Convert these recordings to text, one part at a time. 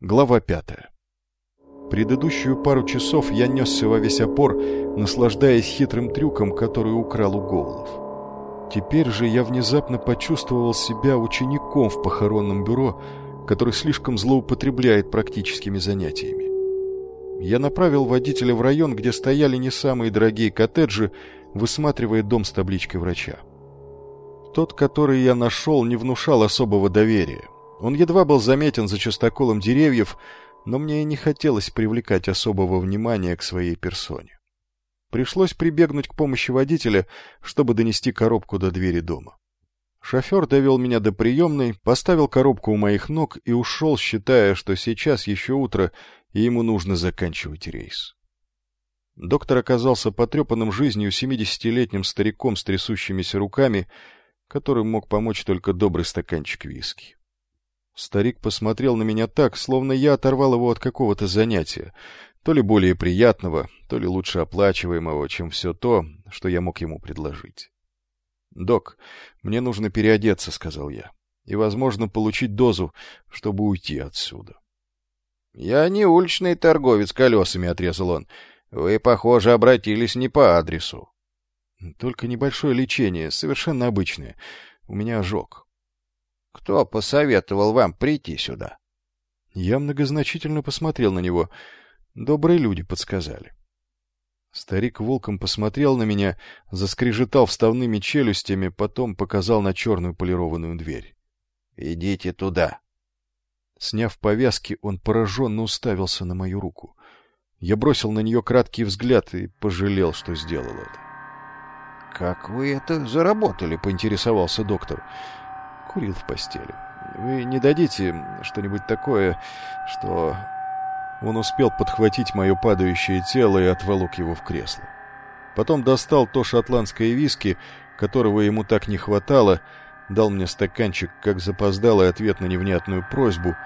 Глава пятая. Предыдущую пару часов я несся во весь опор, наслаждаясь хитрым трюком, который украл у Гоулов. Теперь же я внезапно почувствовал себя учеником в похоронном бюро, который слишком злоупотребляет практическими занятиями. Я направил водителя в район, где стояли не самые дорогие коттеджи, высматривая дом с табличкой врача. Тот, который я нашел, не внушал особого доверия. Он едва был заметен за частоколом деревьев, но мне и не хотелось привлекать особого внимания к своей персоне. Пришлось прибегнуть к помощи водителя, чтобы донести коробку до двери дома. Шофер довел меня до приемной, поставил коробку у моих ног и ушел, считая, что сейчас еще утро, и ему нужно заканчивать рейс. Доктор оказался потрепанным жизнью семидесятилетним стариком с трясущимися руками, которым мог помочь только добрый стаканчик виски. Старик посмотрел на меня так, словно я оторвал его от какого-то занятия, то ли более приятного, то ли лучше оплачиваемого, чем все то, что я мог ему предложить. «Док, мне нужно переодеться», — сказал я, — «и, возможно, получить дозу, чтобы уйти отсюда». «Я не уличный торговец колесами», — отрезал он. «Вы, похоже, обратились не по адресу». «Только небольшое лечение, совершенно обычное. У меня ожог». Кто посоветовал вам прийти сюда? Я многозначительно посмотрел на него. Добрые люди подсказали. Старик волком посмотрел на меня, заскрежетал вставными челюстями, потом показал на черную полированную дверь. — Идите туда. Сняв повязки, он пораженно уставился на мою руку. Я бросил на нее краткий взгляд и пожалел, что сделал это. — Как вы это заработали? — поинтересовался доктор. — курил в постели. Вы не дадите что-нибудь такое, что... Он успел подхватить мое падающее тело и отволок его в кресло. Потом достал то шотландское виски, которого ему так не хватало, дал мне стаканчик, как запоздалый ответ на невнятную просьбу,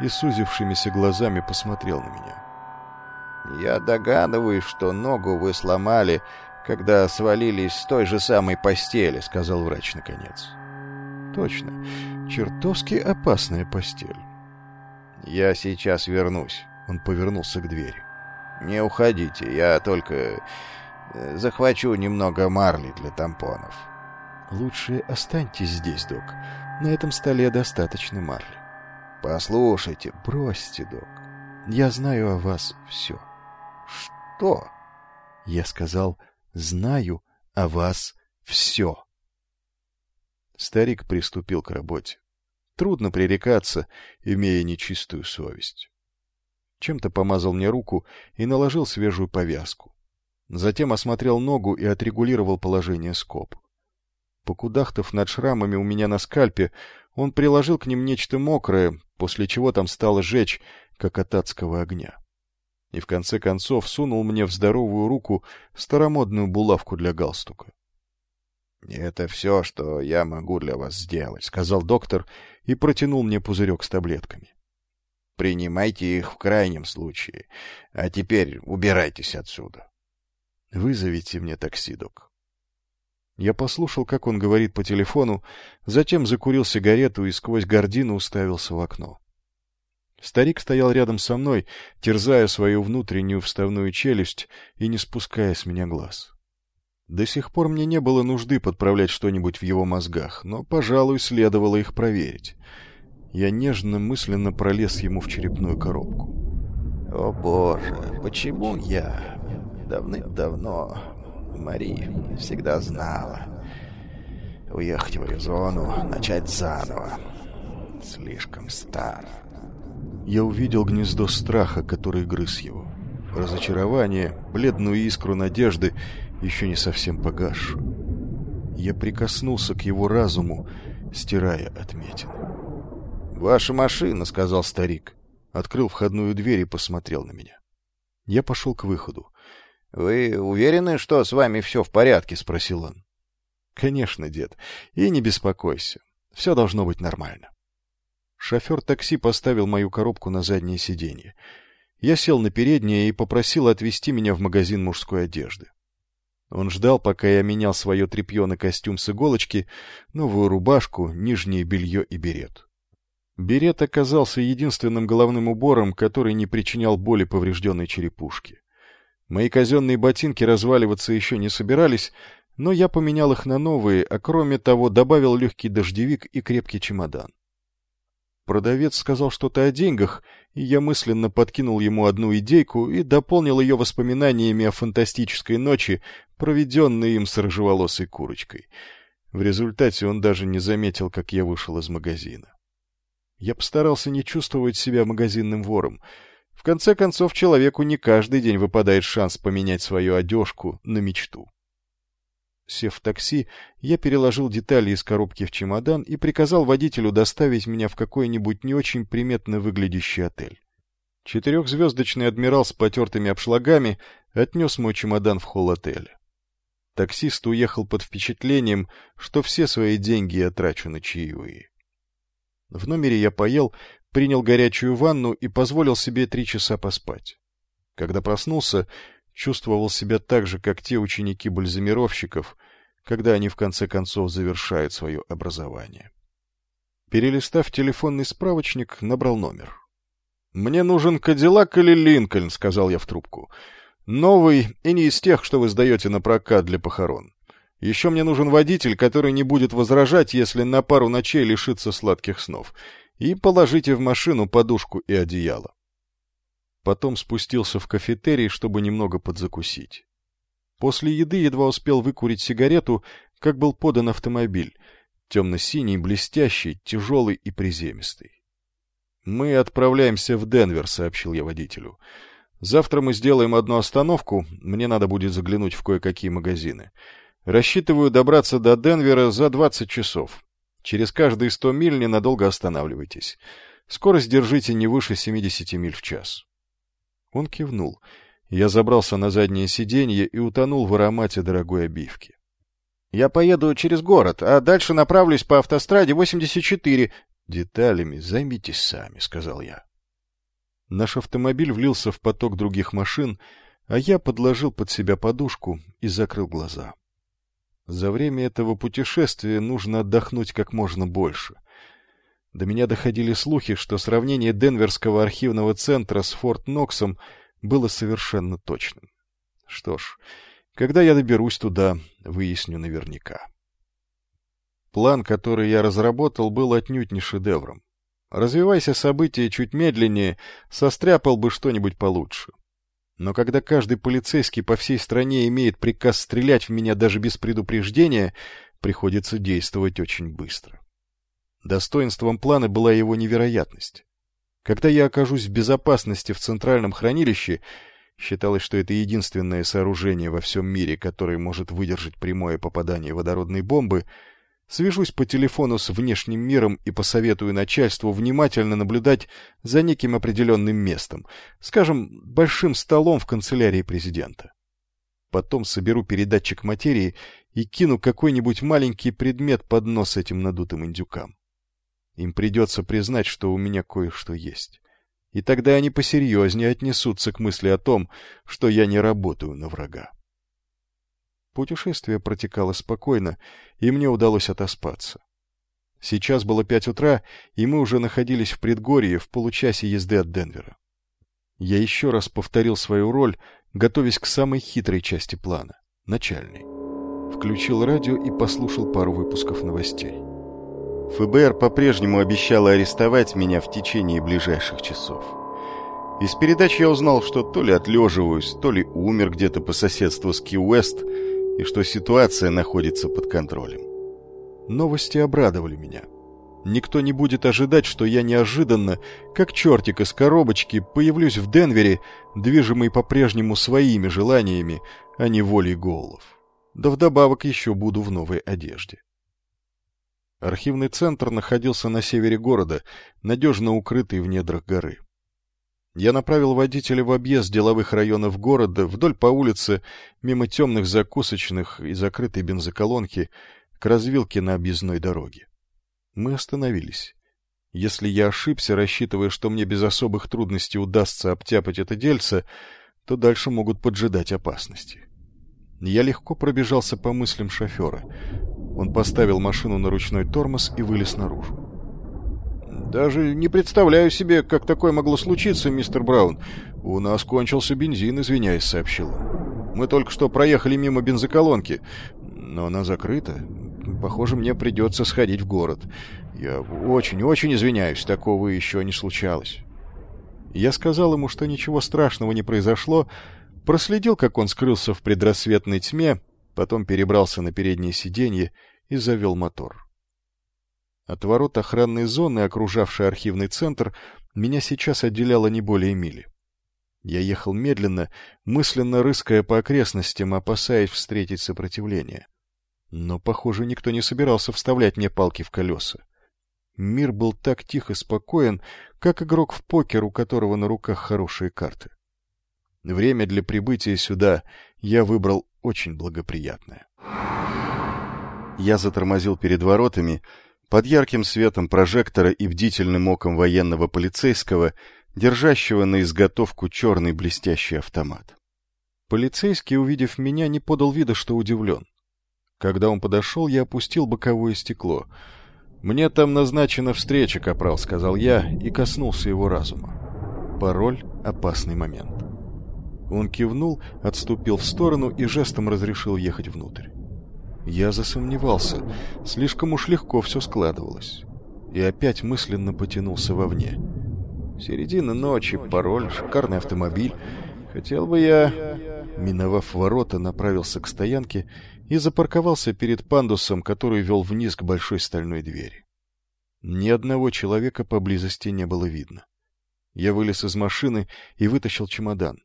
и сузившимися глазами посмотрел на меня. «Я догадываюсь, что ногу вы сломали, когда свалились с той же самой постели», — сказал врач наконец. Точно. Чертовски опасная постель. «Я сейчас вернусь», — он повернулся к двери. «Не уходите, я только э, захвачу немного марли для тампонов». «Лучше останьтесь здесь, док. На этом столе достаточно марли». «Послушайте, бросьте, док. Я знаю о вас все». «Что?» Я сказал, знаю о вас все. Старик приступил к работе. Трудно пререкаться, имея нечистую совесть. Чем-то помазал мне руку и наложил свежую повязку. Затем осмотрел ногу и отрегулировал положение скоб. Покудахтав над шрамами у меня на скальпе, он приложил к ним нечто мокрое, после чего там стало жечь, как от адского огня. И в конце концов сунул мне в здоровую руку старомодную булавку для галстука. «Это все, что я могу для вас сделать», — сказал доктор и протянул мне пузырек с таблетками. «Принимайте их в крайнем случае. А теперь убирайтесь отсюда». «Вызовите мне такси, док». Я послушал, как он говорит по телефону, затем закурил сигарету и сквозь гордину уставился в окно. Старик стоял рядом со мной, терзая свою внутреннюю вставную челюсть и не спуская с меня глаз. До сих пор мне не было нужды подправлять что-нибудь в его мозгах, но, пожалуй, следовало их проверить. Я нежно мысленно пролез ему в черепную коробку. «О, Боже, почему я? Давным-давно Мари всегда знала. Уехать в Аризону, начать заново. Слишком стар». Я увидел гнездо страха, который грыз его. Разочарование, бледную искру надежды еще не совсем погасшую. Я прикоснулся к его разуму, стирая отметины. «Ваша машина», — сказал старик. Открыл входную дверь и посмотрел на меня. Я пошел к выходу. «Вы уверены, что с вами все в порядке?» — спросил он. «Конечно, дед. И не беспокойся. Все должно быть нормально». Шофер такси поставил мою коробку на заднее сиденье. Я сел на переднее и попросил отвезти меня в магазин мужской одежды. Он ждал, пока я менял свое тряпье на костюм с иголочки, новую рубашку, нижнее белье и берет. Берет оказался единственным головным убором, который не причинял боли поврежденной черепушке. Мои казенные ботинки разваливаться еще не собирались, но я поменял их на новые, а кроме того добавил легкий дождевик и крепкий чемодан. Продавец сказал что-то о деньгах, и я мысленно подкинул ему одну идейку и дополнил ее воспоминаниями о фантастической ночи, проведенной им с рыжеволосой курочкой. В результате он даже не заметил, как я вышел из магазина. Я постарался не чувствовать себя магазинным вором. В конце концов, человеку не каждый день выпадает шанс поменять свою одежку на мечту. Сев в такси, я переложил детали из коробки в чемодан и приказал водителю доставить меня в какой-нибудь не очень приметно выглядящий отель. Четырехзвездочный адмирал с потертыми обшлагами отнес мой чемодан в холл отеля. Таксист уехал под впечатлением, что все свои деньги я трачу на чаевые. В номере я поел, принял горячую ванну и позволил себе три часа поспать. Когда проснулся, чувствовал себя так же, как те ученики бальзамировщиков, когда они в конце концов завершают свое образование. Перелистав телефонный справочник, набрал номер. «Мне нужен Кадиллак или Линкольн», — сказал я в трубку. «Новый и не из тех, что вы сдаете на прокат для похорон. Еще мне нужен водитель, который не будет возражать, если на пару ночей лишится сладких снов. И положите в машину подушку и одеяло. Потом спустился в кафетерий, чтобы немного подзакусить. После еды едва успел выкурить сигарету, как был подан автомобиль. Темно-синий, блестящий, тяжелый и приземистый. «Мы отправляемся в Денвер», — сообщил я водителю. «Завтра мы сделаем одну остановку, мне надо будет заглянуть в кое-какие магазины. Рассчитываю добраться до Денвера за 20 часов. Через каждые 100 миль ненадолго останавливайтесь. Скорость держите не выше 70 миль в час. Он кивнул. Я забрался на заднее сиденье и утонул в аромате дорогой обивки. «Я поеду через город, а дальше направлюсь по автостраде 84. Деталями займитесь сами», — сказал я. Наш автомобиль влился в поток других машин, а я подложил под себя подушку и закрыл глаза. За время этого путешествия нужно отдохнуть как можно больше. До меня доходили слухи, что сравнение Денверского архивного центра с Форт Ноксом было совершенно точным. Что ж, когда я доберусь туда, выясню наверняка. План, который я разработал, был отнюдь не шедевром. Развивайся события чуть медленнее, состряпал бы что-нибудь получше. Но когда каждый полицейский по всей стране имеет приказ стрелять в меня даже без предупреждения, приходится действовать очень быстро. Достоинством плана была его невероятность. Когда я окажусь в безопасности в центральном хранилище, считалось, что это единственное сооружение во всем мире, которое может выдержать прямое попадание водородной бомбы — Свяжусь по телефону с внешним миром и посоветую начальству внимательно наблюдать за неким определенным местом, скажем, большим столом в канцелярии президента. Потом соберу передатчик материи и кину какой-нибудь маленький предмет под нос этим надутым индюкам. Им придется признать, что у меня кое-что есть. И тогда они посерьезнее отнесутся к мысли о том, что я не работаю на врага. Путешествие протекало спокойно, и мне удалось отоспаться. Сейчас было пять утра, и мы уже находились в предгорье в получасе езды от Денвера. Я еще раз повторил свою роль, готовясь к самой хитрой части плана — начальной. Включил радио и послушал пару выпусков новостей. ФБР по-прежнему обещало арестовать меня в течение ближайших часов. Из передач я узнал, что то ли отлеживаюсь, то ли умер где-то по соседству с Ки-Уэст — и что ситуация находится под контролем. Новости обрадовали меня. Никто не будет ожидать, что я неожиданно, как чертик из коробочки, появлюсь в Денвере, движимый по-прежнему своими желаниями, а не волей голов. Да вдобавок еще буду в новой одежде. Архивный центр находился на севере города, надежно укрытый в недрах горы. Я направил водителя в объезд деловых районов города, вдоль по улице, мимо темных закусочных и закрытой бензоколонки, к развилке на объездной дороге. Мы остановились. Если я ошибся, рассчитывая, что мне без особых трудностей удастся обтяпать это дельце, то дальше могут поджидать опасности. Я легко пробежался по мыслям шофера. Он поставил машину на ручной тормоз и вылез наружу. Даже не представляю себе, как такое могло случиться, мистер Браун. У нас кончился бензин, извиняюсь, сообщил он. Мы только что проехали мимо бензоколонки, но она закрыта. Похоже, мне придется сходить в город. Я очень-очень извиняюсь, такого еще не случалось. Я сказал ему, что ничего страшного не произошло, проследил, как он скрылся в предрассветной тьме, потом перебрался на переднее сиденье и завел мотор. От ворот охранной зоны, окружавшей архивный центр, меня сейчас отделяло не более мили. Я ехал медленно, мысленно рыская по окрестностям, опасаясь встретить сопротивление. Но, похоже, никто не собирался вставлять мне палки в колеса. Мир был так тих и спокоен, как игрок в покер, у которого на руках хорошие карты. Время для прибытия сюда я выбрал очень благоприятное. Я затормозил перед воротами, под ярким светом прожектора и бдительным оком военного полицейского, держащего на изготовку черный блестящий автомат. Полицейский, увидев меня, не подал вида, что удивлен. Когда он подошел, я опустил боковое стекло. «Мне там назначена встреча, капрал», — сказал я и коснулся его разума. Пароль — опасный момент. Он кивнул, отступил в сторону и жестом разрешил ехать внутрь. Я засомневался. Слишком уж легко все складывалось. И опять мысленно потянулся вовне. Середина ночи, пароль, шикарный автомобиль. Хотел бы я... Миновав ворота, направился к стоянке и запарковался перед пандусом, который вел вниз к большой стальной двери. Ни одного человека поблизости не было видно. Я вылез из машины и вытащил чемодан.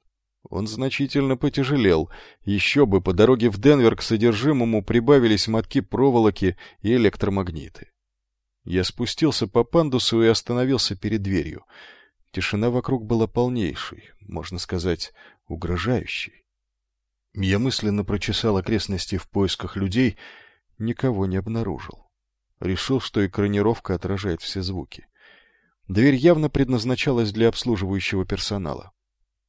Он значительно потяжелел. Еще бы, по дороге в Денвер к содержимому прибавились мотки проволоки и электромагниты. Я спустился по пандусу и остановился перед дверью. Тишина вокруг была полнейшей, можно сказать, угрожающей. Я мысленно прочесал окрестности в поисках людей, никого не обнаружил. Решил, что экранировка отражает все звуки. Дверь явно предназначалась для обслуживающего персонала.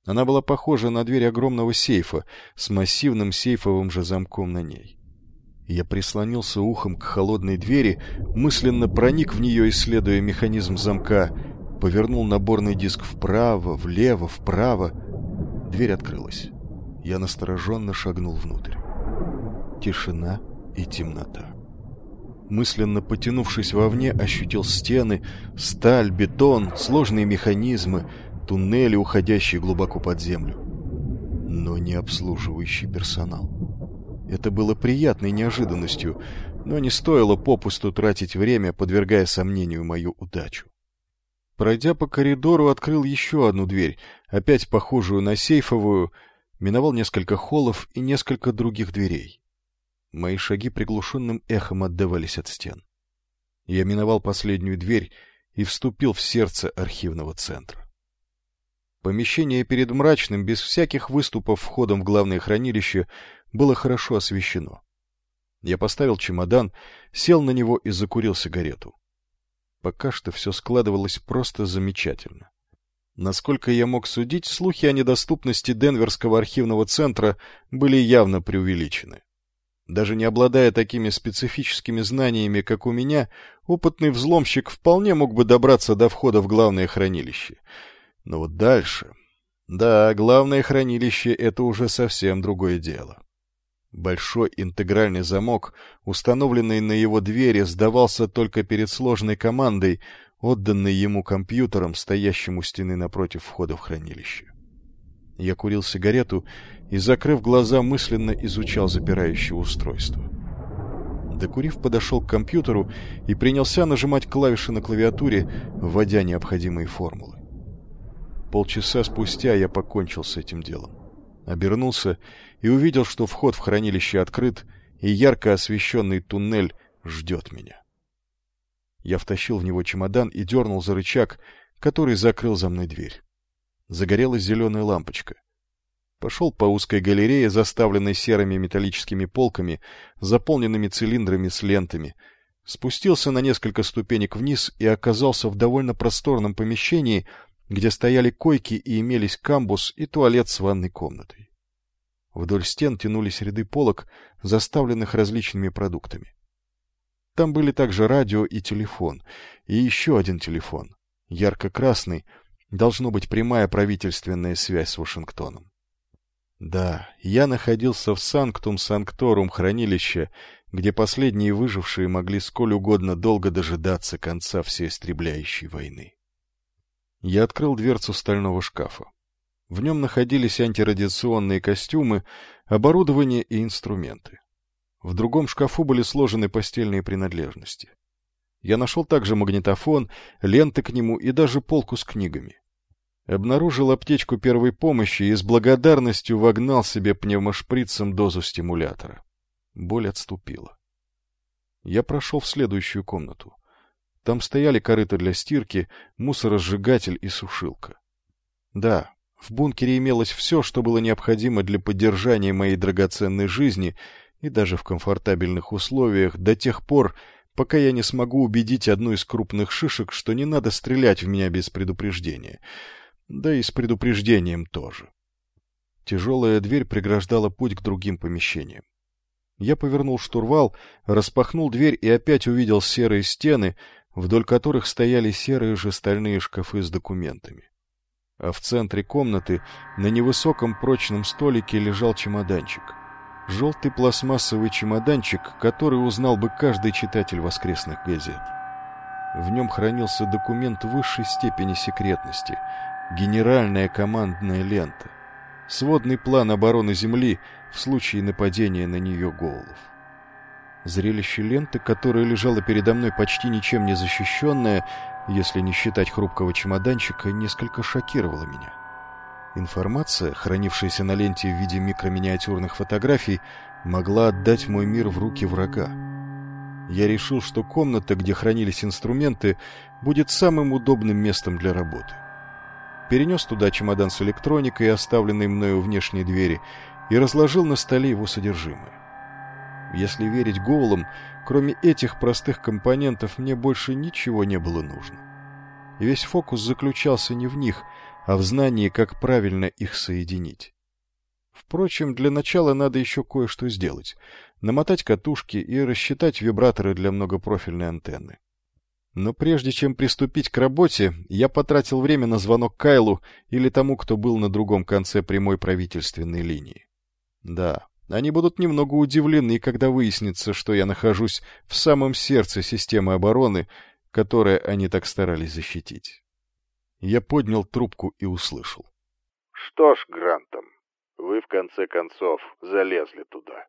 Она была похожа на дверь огромного сейфа с массивным сейфовым же замком на ней. Я прислонился ухом к холодной двери, мысленно проник в нее, исследуя механизм замка, повернул наборный диск вправо, влево, вправо. Дверь открылась. Я настороженно шагнул внутрь. Тишина и темнота. Мысленно потянувшись вовне, ощутил стены, сталь, бетон, сложные механизмы — туннели, уходящие глубоко под землю. Но не обслуживающий персонал. Это было приятной неожиданностью, но не стоило попусту тратить время, подвергая сомнению мою удачу. Пройдя по коридору, открыл еще одну дверь, опять похожую на сейфовую, миновал несколько холлов и несколько других дверей. Мои шаги приглушенным эхом отдавались от стен. Я миновал последнюю дверь и вступил в сердце архивного центра. Помещение перед мрачным, без всяких выступов входом в главное хранилище, было хорошо освещено. Я поставил чемодан, сел на него и закурил сигарету. Пока что все складывалось просто замечательно. Насколько я мог судить, слухи о недоступности Денверского архивного центра были явно преувеличены. Даже не обладая такими специфическими знаниями, как у меня, опытный взломщик вполне мог бы добраться до входа в главное хранилище — но вот дальше... Да, главное хранилище — это уже совсем другое дело. Большой интегральный замок, установленный на его двери, сдавался только перед сложной командой, отданной ему компьютером, стоящим у стены напротив входа в хранилище. Я курил сигарету и, закрыв глаза, мысленно изучал запирающее устройство. Докурив, подошел к компьютеру и принялся нажимать клавиши на клавиатуре, вводя необходимые формулы. Полчаса спустя я покончил с этим делом. Обернулся и увидел, что вход в хранилище открыт, и ярко освещенный туннель ждет меня. Я втащил в него чемодан и дернул за рычаг, который закрыл за мной дверь. Загорелась зеленая лампочка. Пошел по узкой галерее, заставленной серыми металлическими полками, заполненными цилиндрами с лентами, спустился на несколько ступенек вниз и оказался в довольно просторном помещении, где стояли койки и имелись камбус и туалет с ванной комнатой. Вдоль стен тянулись ряды полок, заставленных различными продуктами. Там были также радио и телефон. И еще один телефон. Ярко-красный. Должно быть прямая правительственная связь с Вашингтоном. Да, я находился в Санктум-Санкторум хранилище, где последние выжившие могли сколь угодно долго дожидаться конца всеистребляющей войны. Я открыл дверцу стального шкафа. В нем находились антирадиационные костюмы, оборудование и инструменты. В другом шкафу были сложены постельные принадлежности. Я нашел также магнитофон, ленты к нему и даже полку с книгами. Обнаружил аптечку первой помощи и с благодарностью вогнал себе пневмошприцем дозу стимулятора. Боль отступила. Я прошел в следующую комнату. Там стояли корыта для стирки, мусоросжигатель и сушилка. Да, в бункере имелось все, что было необходимо для поддержания моей драгоценной жизни и даже в комфортабельных условиях до тех пор, пока я не смогу убедить одну из крупных шишек, что не надо стрелять в меня без предупреждения — да и с предупреждением тоже. Тяжелая дверь преграждала путь к другим помещениям. Я повернул штурвал, распахнул дверь и опять увидел серые стены, вдоль которых стояли серые же стальные шкафы с документами. А в центре комнаты на невысоком прочном столике лежал чемоданчик. Желтый пластмассовый чемоданчик, который узнал бы каждый читатель воскресных газет. В нем хранился документ высшей степени секретности — генеральная командная лента, сводный план обороны Земли в случае нападения на нее голов. Зрелище ленты, которая лежала передо мной почти ничем не защищенная, если не считать хрупкого чемоданчика, несколько шокировало меня. Информация, хранившаяся на ленте в виде микроминиатюрных фотографий, могла отдать мой мир в руки врага. Я решил, что комната, где хранились инструменты, будет самым удобным местом для работы перенес туда чемодан с электроникой, оставленный мною у внешней двери, и разложил на столе его содержимое. Если верить Гоулам, кроме этих простых компонентов мне больше ничего не было нужно. весь фокус заключался не в них, а в знании, как правильно их соединить. Впрочем, для начала надо еще кое-что сделать. Намотать катушки и рассчитать вибраторы для многопрофильной антенны. Но прежде чем приступить к работе, я потратил время на звонок Кайлу или тому, кто был на другом конце прямой правительственной линии. Да, они будут немного удивлены, когда выяснится, что я нахожусь в самом сердце системы обороны, которую они так старались защитить. Я поднял трубку и услышал. — Что ж, Грантом, вы в конце концов залезли туда.